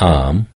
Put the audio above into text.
arm